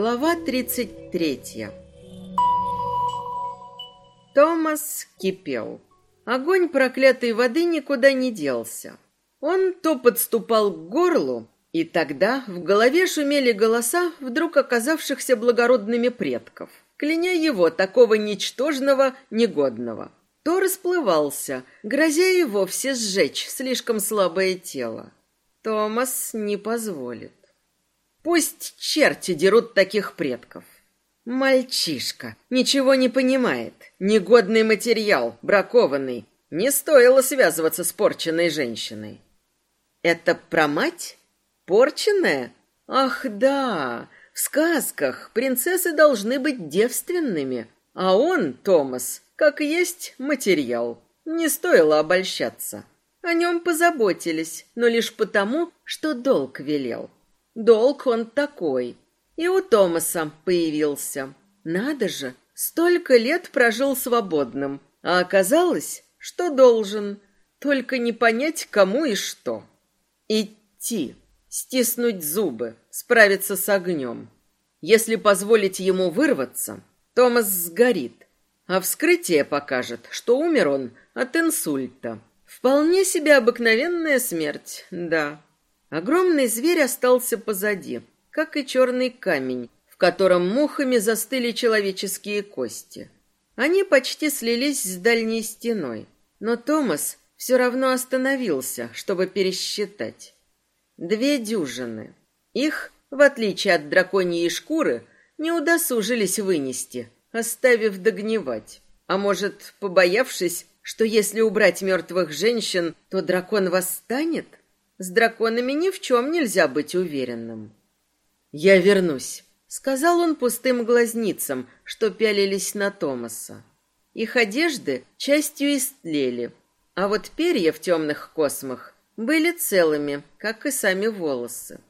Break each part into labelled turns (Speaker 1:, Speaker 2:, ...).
Speaker 1: Глава 33 Томас кипел. Огонь проклятой воды никуда не делся. Он то подступал к горлу, и тогда в голове шумели голоса вдруг оказавшихся благородными предков, кляня его, такого ничтожного, негодного. То расплывался, грозя и вовсе сжечь слишком слабое тело. Томас не позволит. Пусть черти дерут таких предков. Мальчишка, ничего не понимает. Негодный материал, бракованный. Не стоило связываться с порченной женщиной. Это про мать? Порченная? Ах, да, в сказках принцессы должны быть девственными, а он, Томас, как есть материал. Не стоило обольщаться. О нем позаботились, но лишь потому, что долг велел. Долг он такой. И у Томаса появился. Надо же, столько лет прожил свободным, а оказалось, что должен, только не понять, кому и что. Идти, стиснуть зубы, справиться с огнем. Если позволить ему вырваться, Томас сгорит, а вскрытие покажет, что умер он от инсульта. Вполне себе обыкновенная смерть, да. Огромный зверь остался позади, как и черный камень, в котором мухами застыли человеческие кости. Они почти слились с дальней стеной, но Томас все равно остановился, чтобы пересчитать. Две дюжины. Их, в отличие от драконьей шкуры, не удосужились вынести, оставив догнивать. А может, побоявшись, что если убрать мертвых женщин, то дракон восстанет? С драконами ни в чем нельзя быть уверенным. «Я вернусь», — сказал он пустым глазницам, что пялились на Томаса. Их одежды частью истлели, а вот перья в темных космах были целыми, как и сами волосы.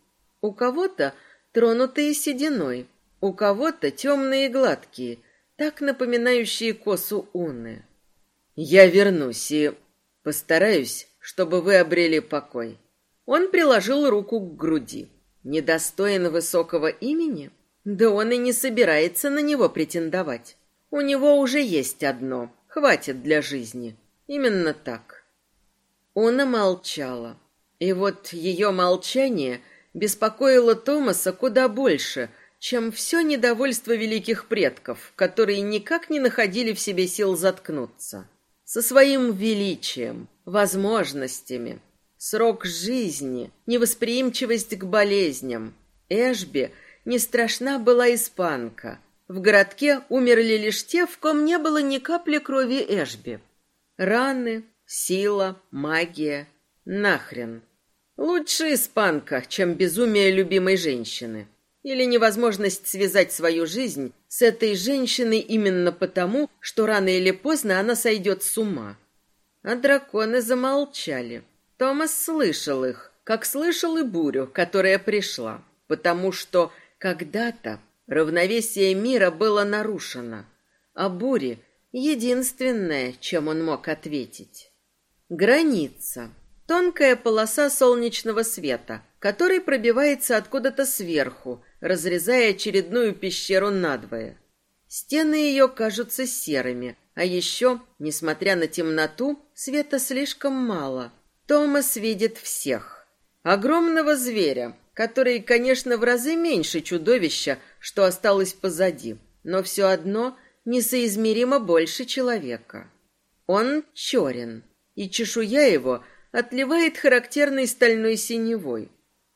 Speaker 1: У кого-то тронутые сединой, у кого-то темные и гладкие, так напоминающие косу уны. Я вернусь и постараюсь, чтобы вы обрели покой. Он приложил руку к груди. Недостоин высокого имени? Да он и не собирается на него претендовать. У него уже есть одно, хватит для жизни. Именно так. Она молчала. И вот ее молчание беспокоило Томаса куда больше, чем все недовольство великих предков, которые никак не находили в себе сил заткнуться. Со своим величием, возможностями, срок жизни, невосприимчивость к болезням. Эшби не страшна была испанка. В городке умерли лишь те, в ком не было ни капли крови Эшби. Раны, сила, магия. Нахрен. Лучше испанка, чем безумие любимой женщины. Или невозможность связать свою жизнь с этой женщиной именно потому, что рано или поздно она сойдет с ума. А драконы замолчали. Томас слышал их, как слышал и бурю, которая пришла, потому что когда-то равновесие мира было нарушено, а буре Единственное, чем он мог ответить. Граница. Тонкая полоса солнечного света, который пробивается откуда-то сверху, разрезая очередную пещеру надвое. Стены ее кажутся серыми, а еще, несмотря на темноту, света слишком мало. Томас видит всех. Огромного зверя, который, конечно, в разы меньше чудовища, что осталось позади, но все одно – несоизмеримо больше человека. Он черен, и чешуя его отливает характерной стальной синевой.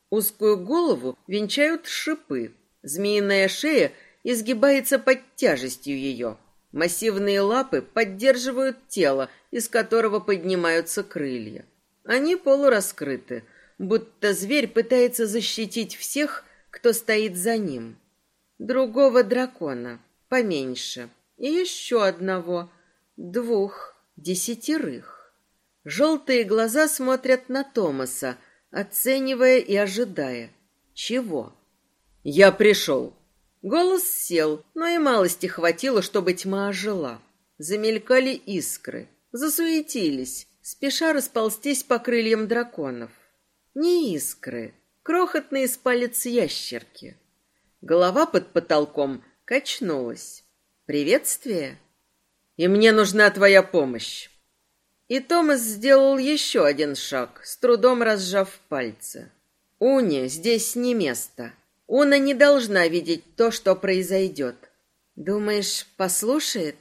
Speaker 1: Узкую голову венчают шипы, змеиная шея изгибается под тяжестью ее. Массивные лапы поддерживают тело, из которого поднимаются крылья. Они полураскрыты, будто зверь пытается защитить всех, кто стоит за ним. Другого дракона, поменьше, и еще одного, двух, десятерых. Желтые глаза смотрят на Томаса, оценивая и ожидая. Чего? «Я пришел». Голос сел, но и малости хватило, чтобы тьма ожила. Замелькали искры, засуетились, спеша расползтись по крыльям драконов. Не искры, крохотные с палец ящерки. Голова под потолком качнулась. «Приветствие?» «И мне нужна твоя помощь». И Томас сделал еще один шаг, с трудом разжав пальцы. Уне здесь не место. Уна не должна видеть то, что произойдет. Думаешь, послушает?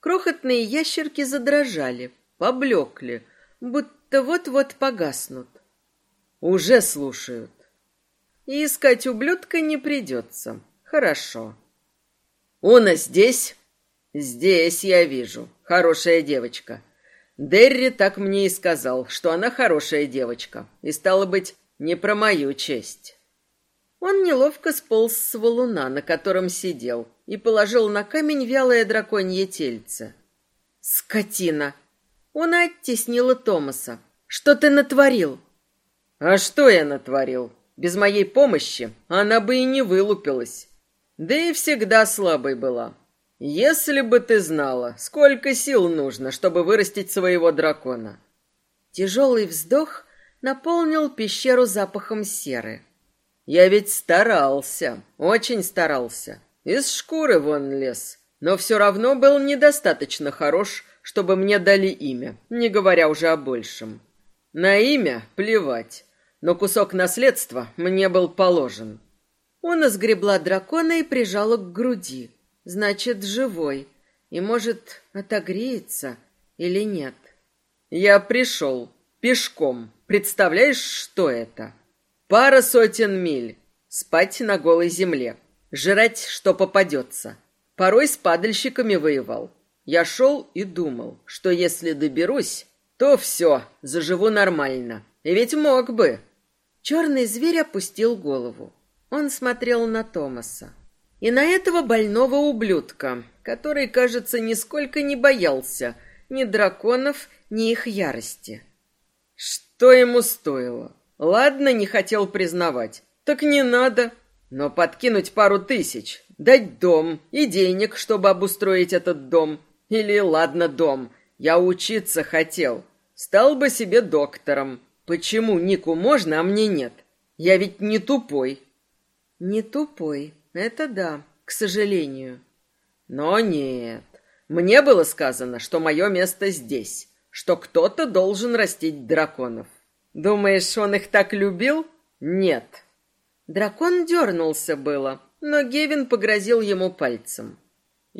Speaker 1: Крохотные ящерки задрожали, поблекли, будто вот-вот погаснут. Уже слушают. И искать ублюдка не придется. Хорошо. Уна здесь? Здесь я вижу. Хорошая девочка. Дерри так мне и сказал, что она хорошая девочка. И стало быть, не про мою честь. Он неловко сполз с валуна, на котором сидел, и положил на камень вялое драконье тельце. «Скотина!» Он оттеснила Томаса. «Что ты натворил?» «А что я натворил? Без моей помощи она бы и не вылупилась. Да и всегда слабой была. Если бы ты знала, сколько сил нужно, чтобы вырастить своего дракона». Тяжелый вздох наполнил пещеру запахом серы. Я ведь старался, очень старался. Из шкуры вон лез, но все равно был недостаточно хорош, чтобы мне дали имя, не говоря уже о большем. На имя плевать, но кусок наследства мне был положен. Он изгребла дракона и прижала к груди. Значит, живой. И, может, отогреется или нет. Я пришел. Пешком. Представляешь, что это? Пара сотен миль. Спать на голой земле. Жрать, что попадется. Порой с падальщиками воевал. Я шел и думал, что если доберусь, то все, заживу нормально. И ведь мог бы. Черный зверь опустил голову. Он смотрел на Томаса. И на этого больного ублюдка, который, кажется, нисколько не боялся ни драконов, ни их ярости. Что ему стоило? Ладно, не хотел признавать. Так не надо. Но подкинуть пару тысяч, дать дом и денег, чтобы обустроить этот дом. Или, ладно, дом. Я учиться хотел. Стал бы себе доктором. Почему Нику можно, а мне нет? Я ведь не тупой. Не тупой. Это да, к сожалению. Но нет. Мне было сказано, что мое место здесь что кто-то должен растить драконов. Думаешь, он их так любил? Нет. Дракон дернулся было, но Гевин погрозил ему пальцем.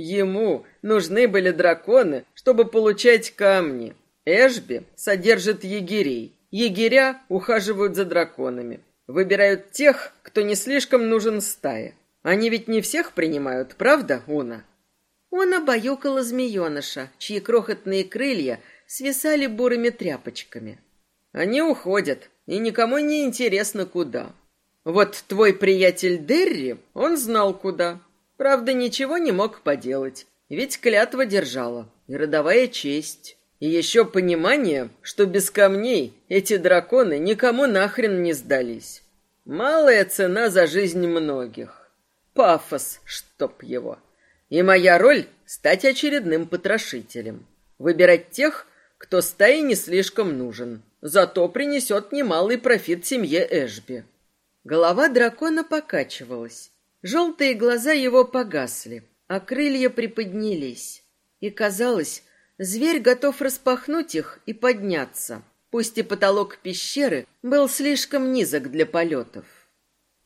Speaker 1: Ему нужны были драконы, чтобы получать камни. Эшби содержит егерей. Егеря ухаживают за драконами. Выбирают тех, кто не слишком нужен стае. Они ведь не всех принимают, правда, Уна? Он обаюкала змееныша, чьи крохотные крылья свисали бурыми тряпочками. Они уходят, и никому не интересно куда. Вот твой приятель Дерри, он знал куда. Правда, ничего не мог поделать, ведь клятва держала, и родовая честь. И еще понимание, что без камней эти драконы никому нахрен не сдались. Малая цена за жизнь многих. Пафос, чтоб его. И моя роль — стать очередным потрошителем. Выбирать тех, кто стае не слишком нужен, зато принесет немалый профит семье Эшби. Голова дракона покачивалась. Желтые глаза его погасли, а крылья приподнялись. И казалось, зверь готов распахнуть их и подняться, пусть и потолок пещеры был слишком низок для полетов.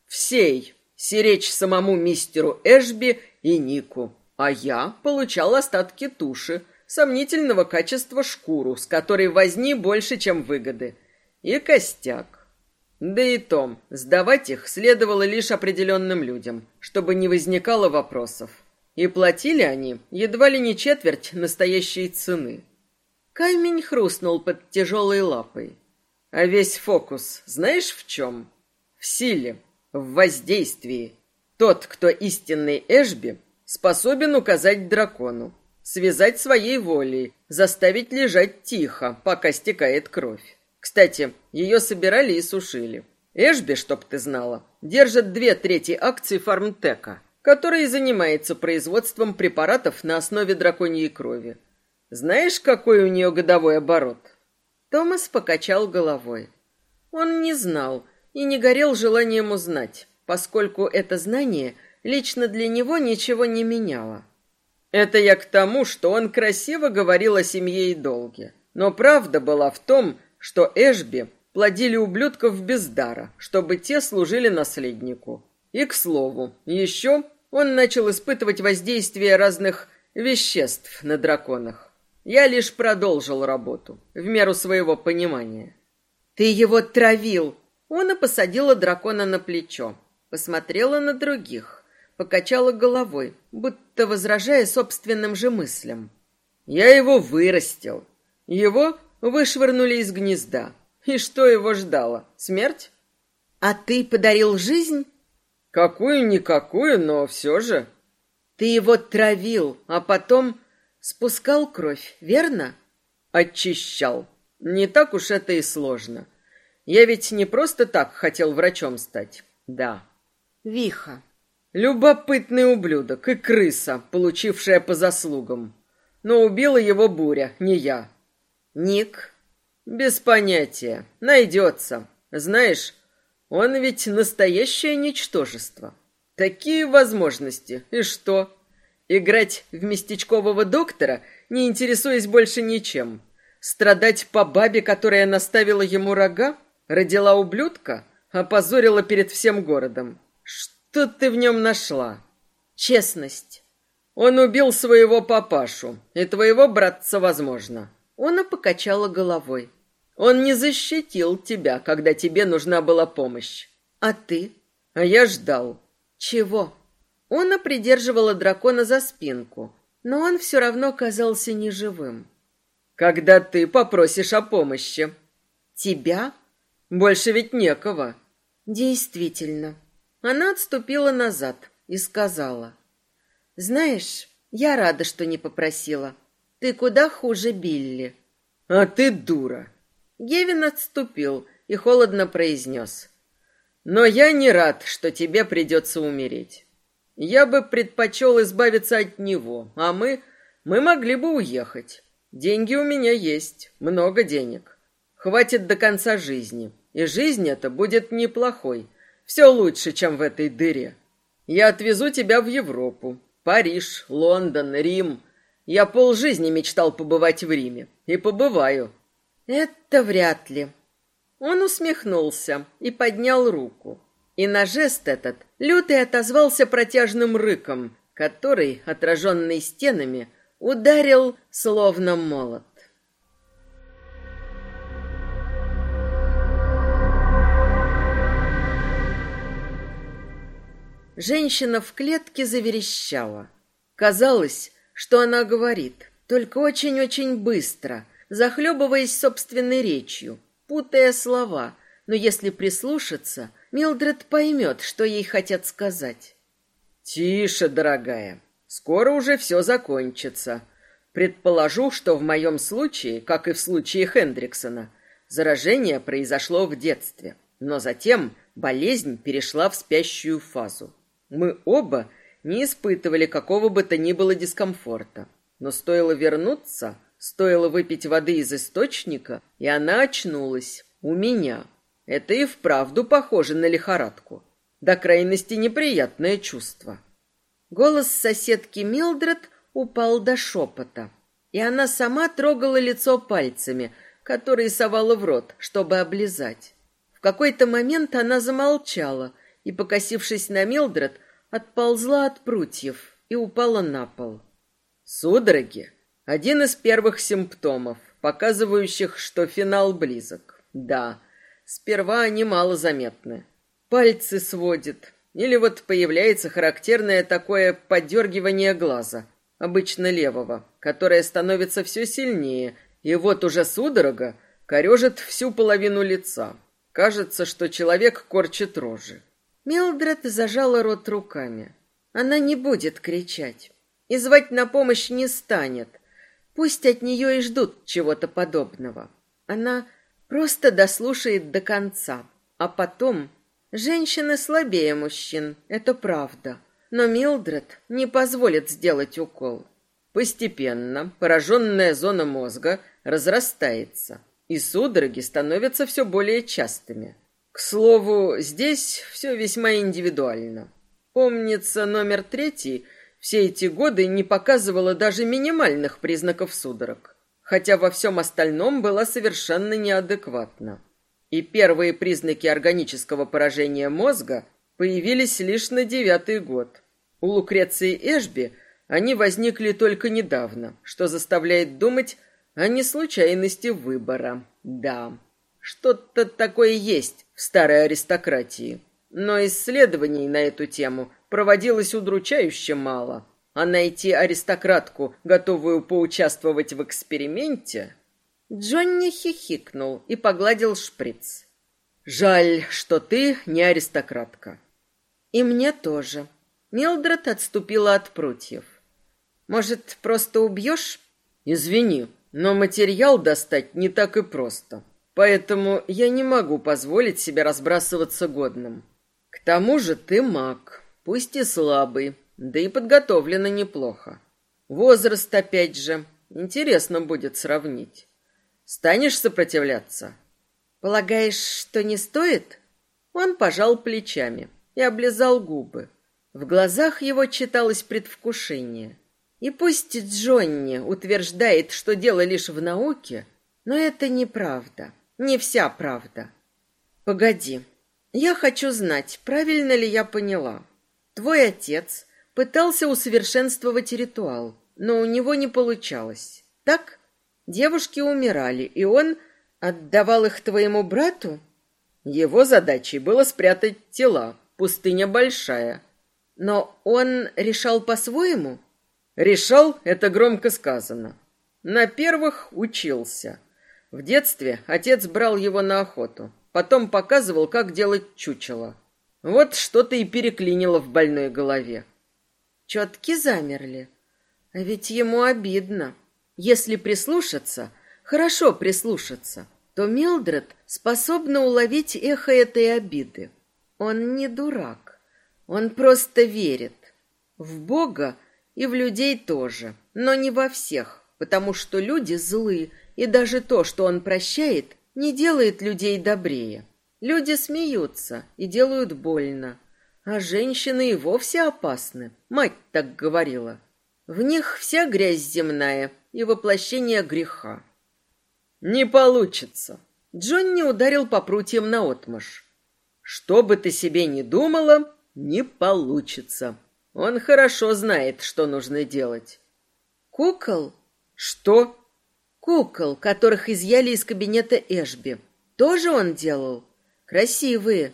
Speaker 1: Всей сиречь самому мистеру Эшби и Нику, а я получал остатки туши, сомнительного качества шкуру, с которой возни больше, чем выгоды, и костяк. Да и том, сдавать их следовало лишь определенным людям, чтобы не возникало вопросов. И платили они едва ли не четверть настоящей цены. Камень хрустнул под тяжелой лапой. А весь фокус знаешь в чем? В силе, в воздействии. Тот, кто истинный Эшби, способен указать дракону, связать своей волей, заставить лежать тихо, пока стекает кровь. Кстати, ее собирали и сушили. Эшби, чтоб ты знала, держит две трети акций фармтека, который занимается производством препаратов на основе драконьей крови. Знаешь, какой у нее годовой оборот? Томас покачал головой. Он не знал и не горел желанием узнать, поскольку это знание лично для него ничего не меняло. Это я к тому, что он красиво говорил о семье и долге. Но правда была в том, что Эшби плодили ублюдков без дара, чтобы те служили наследнику. И, к слову, еще он начал испытывать воздействие разных веществ на драконах. Я лишь продолжил работу, в меру своего понимания. «Ты его травил!» Она посадила дракона на плечо, посмотрела на других, покачала головой, будто возражая собственным же мыслям. «Я его вырастил. Его вышвырнули из гнезда. И что его ждало? Смерть? А ты подарил жизнь? Какую-никакую, но все же. Ты его травил, а потом спускал кровь, верно? Очищал. Не так уж это и сложно. Я ведь не просто так хотел врачом стать. Да. Виха. Любопытный ублюдок и крыса, получившая по заслугам. Но убила его буря, не я. Ник? Без понятия. Найдется. Знаешь, он ведь настоящее ничтожество. Такие возможности. И что? Играть в местечкового доктора, не интересуясь больше ничем. Страдать по бабе, которая наставила ему рога? Родила ублюдка? Опозорила перед всем городом. Что ты в нем нашла? Честность. Он убил своего папашу, и твоего братца, возможно. Она покачала головой. Он не защитил тебя, когда тебе нужна была помощь. А ты? А я ждал. Чего? Она придерживала дракона за спинку, но он все равно казался неживым. Когда ты попросишь о помощи. Тебя? Больше ведь некого. Действительно. Она отступила назад и сказала. Знаешь, я рада, что не попросила. Ты куда хуже Билли. А ты дура. Гевин отступил и холодно произнес. Но я не рад, что тебе придется умереть. Я бы предпочел избавиться от него, а мы... мы могли бы уехать. Деньги у меня есть, много денег. Хватит до конца жизни. И жизнь эта будет неплохой. Все лучше, чем в этой дыре. Я отвезу тебя в Европу. Париж, Лондон, Рим. Я полжизни мечтал побывать в Риме. И побываю. Это вряд ли. Он усмехнулся и поднял руку. И на жест этот Лютый отозвался протяжным рыком, который, отраженный стенами, ударил словно молот. Женщина в клетке заверещала. Казалось, что она говорит, только очень-очень быстро, захлебываясь собственной речью, путая слова, но если прислушаться, Милдред поймет, что ей хотят сказать. «Тише, дорогая, скоро уже все закончится. Предположу, что в моем случае, как и в случае Хендриксона, заражение произошло в детстве, но затем болезнь перешла в спящую фазу. Мы оба не испытывали какого бы то ни было дискомфорта. Но стоило вернуться, стоило выпить воды из источника, и она очнулась. У меня. Это и вправду похоже на лихорадку. До крайности неприятное чувство. Голос соседки Милдред упал до шепота, и она сама трогала лицо пальцами, которые совала в рот, чтобы облизать. В какой-то момент она замолчала и, покосившись на Милдред, отползла от прутьев и упала на пол. Судороги – один из первых симптомов, показывающих, что финал близок. Да, сперва они мало заметны. Пальцы сводит, или вот появляется характерное такое подергивание глаза, обычно левого, которое становится все сильнее, и вот уже судорога корежит всю половину лица. Кажется, что человек корчит рожи. Милдред зажала рот руками. Она не будет кричать и звать на помощь не станет. Пусть от нее и ждут чего-то подобного. Она просто дослушает до конца, а потом... Женщины слабее мужчин, это правда. Но Милдред не позволит сделать укол. Постепенно пораженная зона мозга разрастается, и судороги становятся все более частыми. К слову, здесь все весьма индивидуально. Помнится, номер третий все эти годы не показывала даже минимальных признаков судорог, хотя во всем остальном была совершенно неадекватна. И первые признаки органического поражения мозга появились лишь на девятый год. У Лукреции Эшби они возникли только недавно, что заставляет думать о неслучайности выбора. Да, что-то такое есть старой аристократии. Но исследований на эту тему проводилось удручающе мало. А найти аристократку, готовую поучаствовать в эксперименте... Джонни хихикнул и погладил шприц. «Жаль, что ты не аристократка». «И мне тоже». Милдред отступила от прутьев. «Может, просто убьешь?» «Извини, но материал достать не так и просто. Поэтому я не могу позволить себе разбрасываться годным. К тому же ты маг, пусть и слабый, да и подготовлена неплохо. Возраст опять же, интересно будет сравнить. Станешь сопротивляться? Полагаешь, что не стоит? Он пожал плечами и облизал губы. В глазах его читалось предвкушение. И пусть Джонни утверждает, что дело лишь в науке, но это неправда, не вся правда. Погоди, я хочу знать, правильно ли я поняла. Твой отец пытался усовершенствовать ритуал, но у него не получалось. Так? Девушки умирали, и он отдавал их твоему брату? Его задачей было спрятать тела. Пустыня большая. Но он решал по-своему? Решал — это громко сказано. На первых учился. В детстве отец брал его на охоту. Потом показывал, как делать чучело. Вот что-то и переклинило в больной голове. Четки замерли. А ведь ему обидно. Если прислушаться, хорошо прислушаться, то Милдред способна уловить эхо этой обиды. Он не дурак. Он просто верит. В Бога и в людей тоже, но не во всех, потому что люди злы, и даже то, что он прощает, не делает людей добрее. Люди смеются и делают больно, а женщины и вовсе опасны. Мать так говорила. В них вся грязь земная и воплощение греха. Не получится. Джонни ударил по прутьям наотмашь. Что бы ты себе ни думала, не получится. Он хорошо знает, что нужно делать. Кукол? Что? Кукол, которых изъяли из кабинета Эшби. Тоже он делал? Красивые.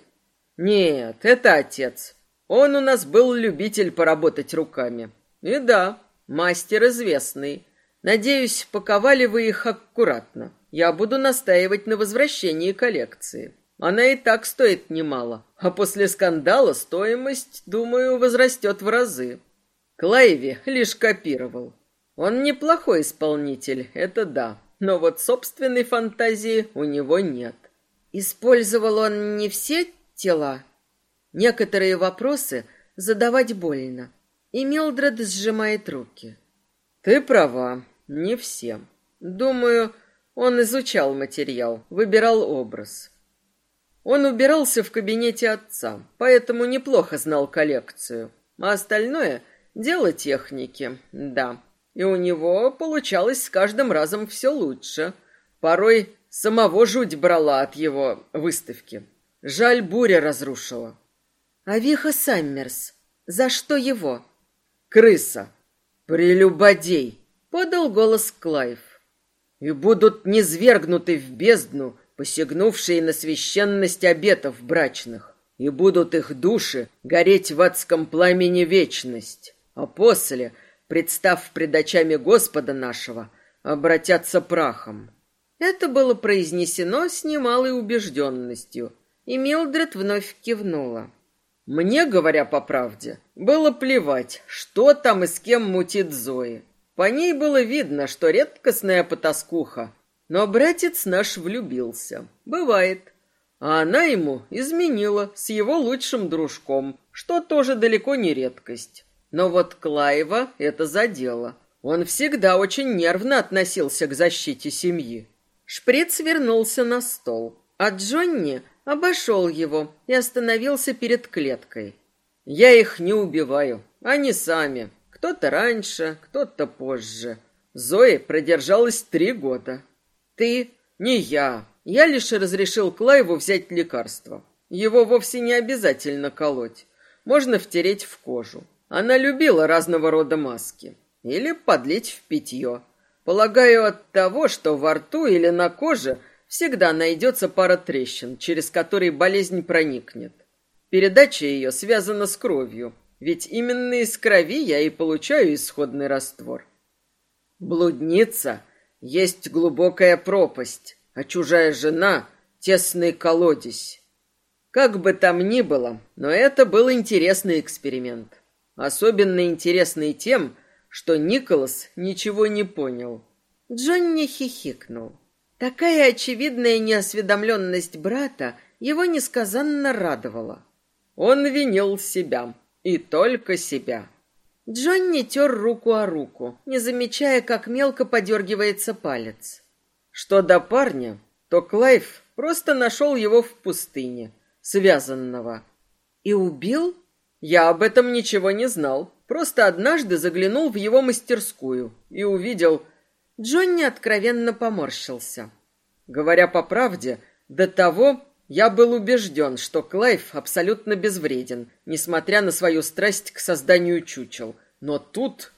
Speaker 1: Нет, это отец. Он у нас был любитель поработать руками. И да, мастер известный. Надеюсь, паковали вы их аккуратно. Я буду настаивать на возвращении коллекции. Она и так стоит немало, а после скандала стоимость, думаю, возрастет в разы. Клайви лишь копировал. Он неплохой исполнитель, это да, но вот собственной фантазии у него нет. Использовал он не все тела? Некоторые вопросы задавать больно, и Милдред сжимает руки. Ты права, не все. Думаю, он изучал материал, выбирал образ. Он убирался в кабинете отца, поэтому неплохо знал коллекцию. А остальное — дело техники, да. И у него получалось с каждым разом все лучше. Порой самого жуть брала от его выставки. Жаль, буря разрушила. А Виха Саммерс, за что его? Крыса. Прелюбодей, подал голос Клайв. И будут низвергнуты в бездну посягнувшие на священность обетов брачных, и будут их души гореть в адском пламени вечность, а после, представ пред очами Господа нашего, обратятся прахом. Это было произнесено с немалой убежденностью, и Милдред вновь кивнула. Мне, говоря по правде, было плевать, что там и с кем мутит Зои. По ней было видно, что редкостная потаскуха, но братец наш влюбился. Бывает. А она ему изменила с его лучшим дружком, что тоже далеко не редкость. Но вот Клаева это задело. Он всегда очень нервно относился к защите семьи. Шприц вернулся на стол, а Джонни обошел его и остановился перед клеткой. Я их не убиваю, они сами. Кто-то раньше, кто-то позже. Зои продержалась три года. Ты? Не я. Я лишь разрешил Клайву взять лекарство. Его вовсе не обязательно колоть. Можно втереть в кожу. Она любила разного рода маски. Или подлить в питье. Полагаю, от того, что во рту или на коже всегда найдется пара трещин, через которые болезнь проникнет. Передача ее связана с кровью, ведь именно из крови я и получаю исходный раствор. Блудница есть глубокая пропасть, а чужая жена — тесный колодец. Как бы там ни было, но это был интересный эксперимент. Особенно интересный тем, что Николас ничего не понял. Джонни хихикнул. Такая очевидная неосведомленность брата его несказанно радовала. Он винил себя, и только себя. Джонни тер руку о руку, не замечая, как мелко подергивается палец. Что до парня, то Клайв просто нашел его в пустыне, связанного. И убил? Я об этом ничего не знал. Просто однажды заглянул в его мастерскую и увидел... Джонни откровенно поморщился. Говоря по правде, до того я был убежден, что Клайв абсолютно безвреден, несмотря на свою страсть к созданию чучел. Но тут...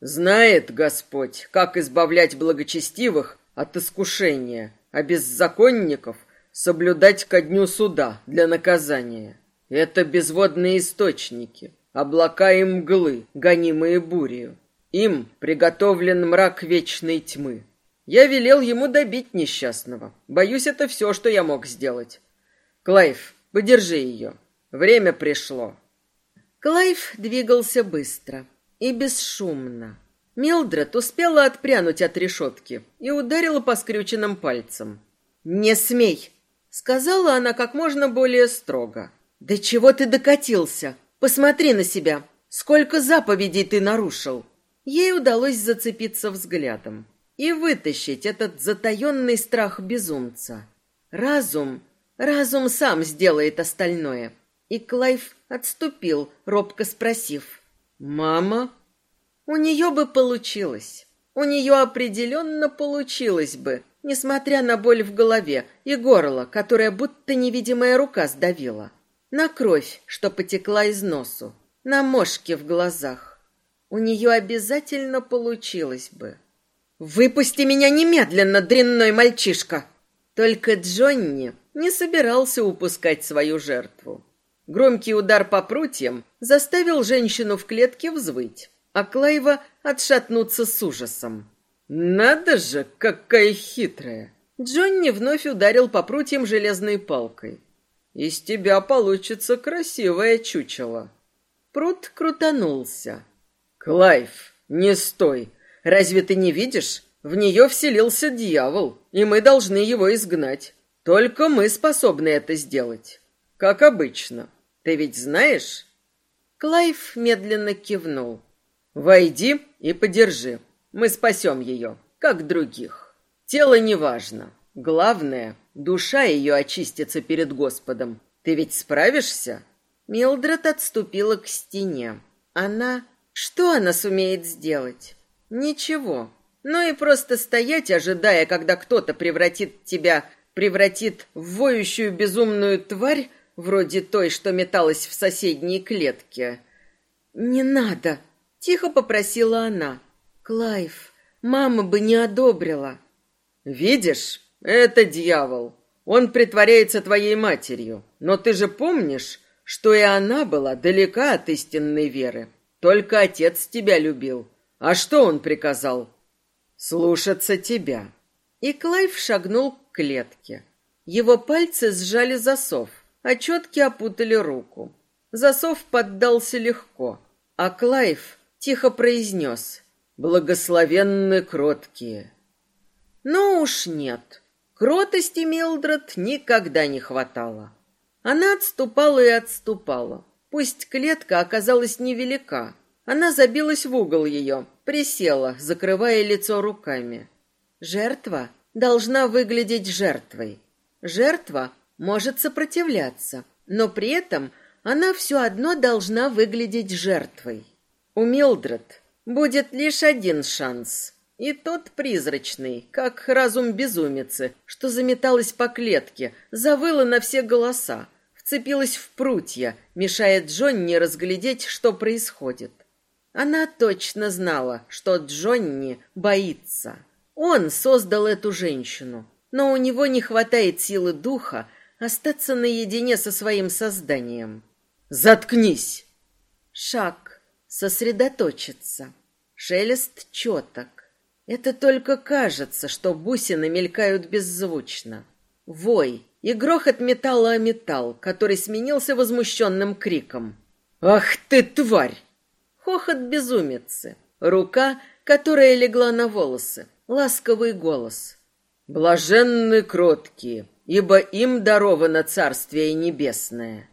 Speaker 1: Знает Господь, как избавлять благочестивых от искушения, а беззаконников соблюдать ко дню суда для наказания. Это безводные источники, облака и мглы, гонимые бурею. Им приготовлен мрак вечной тьмы. Я велел ему добить несчастного. Боюсь, это все, что я мог сделать. Клайв, подержи ее. Время пришло. Клайв двигался быстро и бесшумно. Милдред успела отпрянуть от решетки и ударила по скрюченным пальцам. «Не смей!» — сказала она как можно более строго. «Да чего ты докатился? Посмотри на себя! Сколько заповедей ты нарушил!» Ей удалось зацепиться взглядом и вытащить этот затаенный страх безумца. Разум, разум сам сделает остальное. И Клайв отступил, робко спросив. «Мама?» У нее бы получилось. У нее определенно получилось бы, несмотря на боль в голове и горло, которое будто невидимая рука сдавила. На кровь, что потекла из носу. На мошки в глазах. У нее обязательно получилось бы. «Выпусти меня немедленно, дрянной мальчишка!» Только Джонни не собирался упускать свою жертву. Громкий удар по прутьям заставил женщину в клетке взвыть, а Клайва отшатнуться с ужасом. «Надо же, какая хитрая!» Джонни вновь ударил по прутьям железной палкой. «Из тебя получится красивое чучело». Прут крутанулся. «Клайв, не стой! Разве ты не видишь? В нее вселился дьявол, и мы должны его изгнать. Только мы способны это сделать. Как обычно. Ты ведь знаешь?» Клайв медленно кивнул. «Войди и подержи. Мы спасем ее, как других. Тело не важно. Главное, душа ее очистится перед Господом. Ты ведь справишься?» Милдред отступила к стене. Она... Что она сумеет сделать? Ничего. Ну и просто стоять, ожидая, когда кто-то превратит тебя, превратит в воющую безумную тварь, вроде той, что металась в соседней клетке. «Не надо!» — тихо попросила она. «Клайв, мама бы не одобрила». «Видишь, это дьявол. Он притворяется твоей матерью. Но ты же помнишь, что и она была далека от истинной веры. Только отец тебя любил. А что он приказал? Слушаться тебя. И Клайв шагнул к клетке. Его пальцы сжали засов, а четки опутали руку. Засов поддался легко, а Клайв тихо произнес «Благословенны кроткие». Ну уж нет, кротости Милдред никогда не хватало. Она отступала и отступала. Пусть клетка оказалась невелика, она забилась в угол ее, присела, закрывая лицо руками. Жертва должна выглядеть жертвой. Жертва может сопротивляться, но при этом она все одно должна выглядеть жертвой. У Милдред будет лишь один шанс. И тот призрачный, как разум безумицы, что заметалась по клетке, завыла на все голоса, вцепилась в прутья, мешая Джонни разглядеть, что происходит. Она точно знала, что Джонни боится. Он создал эту женщину, но у него не хватает силы духа остаться наедине со своим созданием. «Заткнись!» Шаг. Сосредоточиться. Шелест четок. Это только кажется, что бусины мелькают беззвучно. Вой и грохот металла о металл, который сменился возмущенным криком. «Ах ты, тварь!» Хохот безумицы. Рука, которая легла на волосы. Ласковый голос. «Блаженны кроткие, ибо им даровано Царствие Небесное».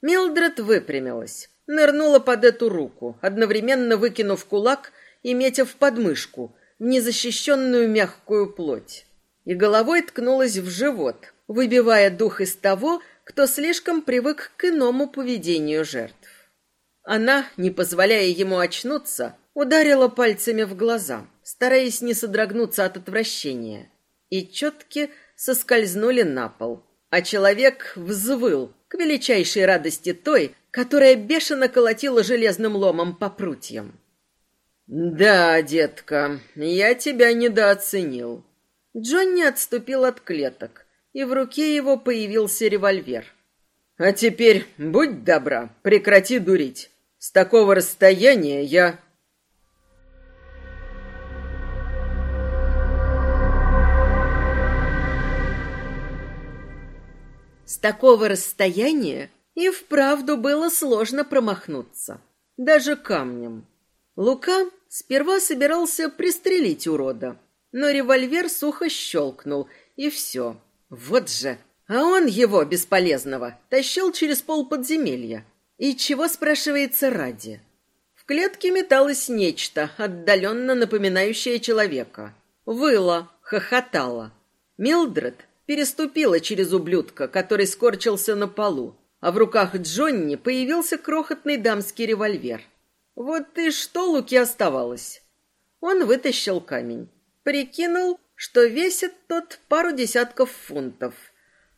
Speaker 1: Милдред выпрямилась, нырнула под эту руку, одновременно выкинув кулак и метя в подмышку, незащищенную мягкую плоть. И головой ткнулась в живот, выбивая дух из того, кто слишком привык к иному поведению жертв. Она, не позволяя ему очнуться, ударила пальцами в глаза, стараясь не содрогнуться от отвращения. И четки соскользнули на пол, а человек взвыл к величайшей радости той, которая бешено колотила железным ломом по прутьям. «Да, детка, я тебя недооценил». Джонни отступил от клеток, и в руке его появился револьвер. «А теперь, будь добра, прекрати дурить. С такого расстояния я... С такого расстояния и вправду было сложно промахнуться. Даже камнем. Лука сперва собирался пристрелить урода, но револьвер сухо щелкнул, и все. Вот же. А он его, бесполезного, тащил через пол подземелья. И чего, спрашивается, ради? В клетке металось нечто, отдаленно напоминающее человека. Выла, хохотала. Милдред переступила через ублюдка, который скорчился на полу, а в руках Джонни появился крохотный дамский револьвер. Вот и что Луке оставалось. Он вытащил камень, прикинул, что весит тот пару десятков фунтов,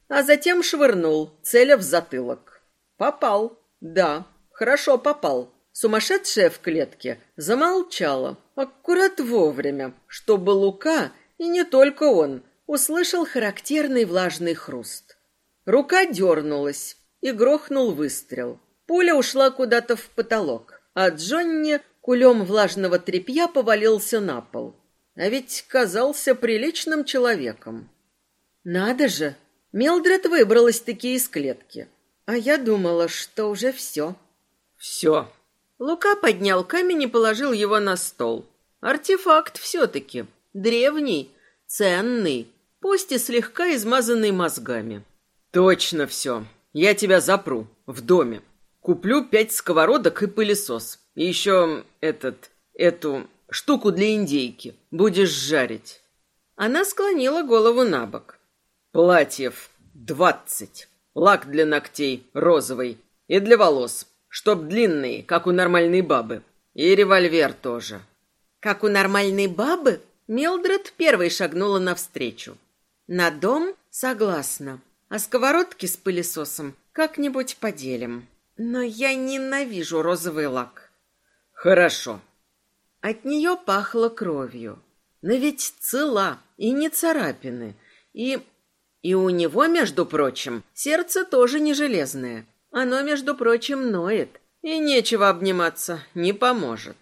Speaker 1: а затем швырнул, целя в затылок. Попал. Да, хорошо попал. Сумасшедшая в клетке замолчала, аккурат вовремя, чтобы Лука, и не только он, услышал характерный влажный хруст. Рука дернулась, и грохнул выстрел. Пуля ушла куда-то в потолок, а Джонни кулем влажного тряпья повалился на пол. А ведь казался приличным человеком. Надо же, Милдред выбралась-таки из клетки. А я думала, что уже все. Все. Лука поднял камень и положил его на стол. Артефакт все-таки. Древний, ценный, пусть и слегка измазанный мозгами. Точно все. Я тебя запру. В доме. Куплю пять сковородок и пылесос. И еще этот... эту штуку для индейки. Будешь жарить. Она склонила голову на бок. Платьев двадцать. Лак для ногтей розовый. И для волос. Чтоб длинные, как у нормальной бабы. И револьвер тоже. Как у нормальной бабы? Милдред первой шагнула навстречу. На дом согласна. А сковородки с пылесосом как-нибудь поделим. Но я ненавижу розовый лак. Хорошо. От нее пахло кровью. Но ведь цела, и не царапины, и и у него, между прочим, сердце тоже не железное. Оно, между прочим, ноет. И нечего обниматься, не поможет.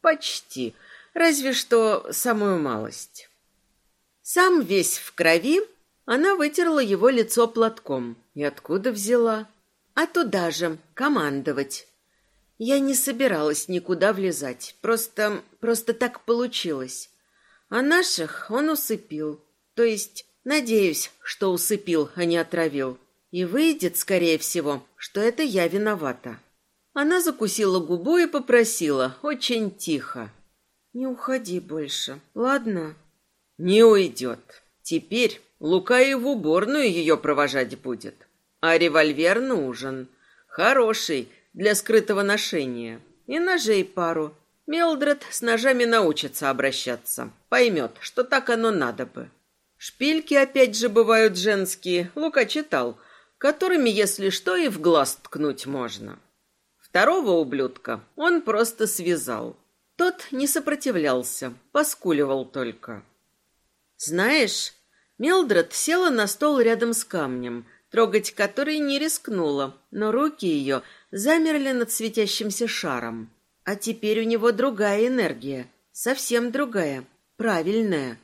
Speaker 1: Почти. Разве что самую малость. Сам весь в крови, она вытерла его лицо платком. И откуда взяла? А туда же, командовать. Я не собиралась никуда влезать. Просто, просто так получилось. А наших он усыпил. То есть Надеюсь, что усыпил, а не отравил. И выйдет, скорее всего, что это я виновата. Она закусила губу и попросила, очень тихо. «Не уходи больше, ладно?» «Не уйдет. Теперь Лука и в уборную ее провожать будет. А револьвер нужен. Хороший, для скрытого ношения. И ножей пару. Мелдред с ножами научится обращаться. Поймет, что так оно надо бы. Шпильки опять же бывают женские, Лука читал, которыми, если что, и в глаз ткнуть можно. Второго ублюдка он просто связал. Тот не сопротивлялся, поскуливал только. Знаешь, Мелдред села на стол рядом с камнем, трогать который не рискнула, но руки ее замерли над светящимся шаром. А теперь у него другая энергия, совсем другая, правильная.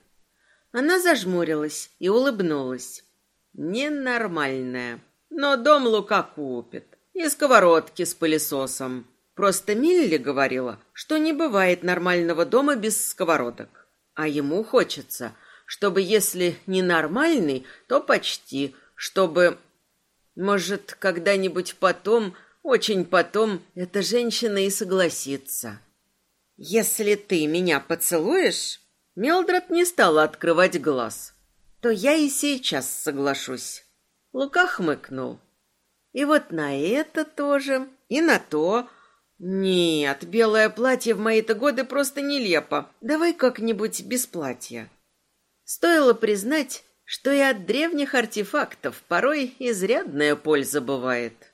Speaker 1: Она зажмурилась и улыбнулась. Ненормальная, но дом Лука купит. И сковородки с пылесосом. Просто Милли говорила, что не бывает нормального дома без сковородок. А ему хочется, чтобы если не нормальный, то почти, чтобы... Может, когда-нибудь потом, очень потом, эта женщина и согласится. «Если ты меня поцелуешь...» Мелдред не стала открывать глаз. «То я и сейчас соглашусь». Лука хмыкнул. «И вот на это тоже, и на то, «Нет, белое платье в мои-то годы просто нелепо. Давай как-нибудь без платья». Стоило признать, что и от древних артефактов порой изрядная польза бывает.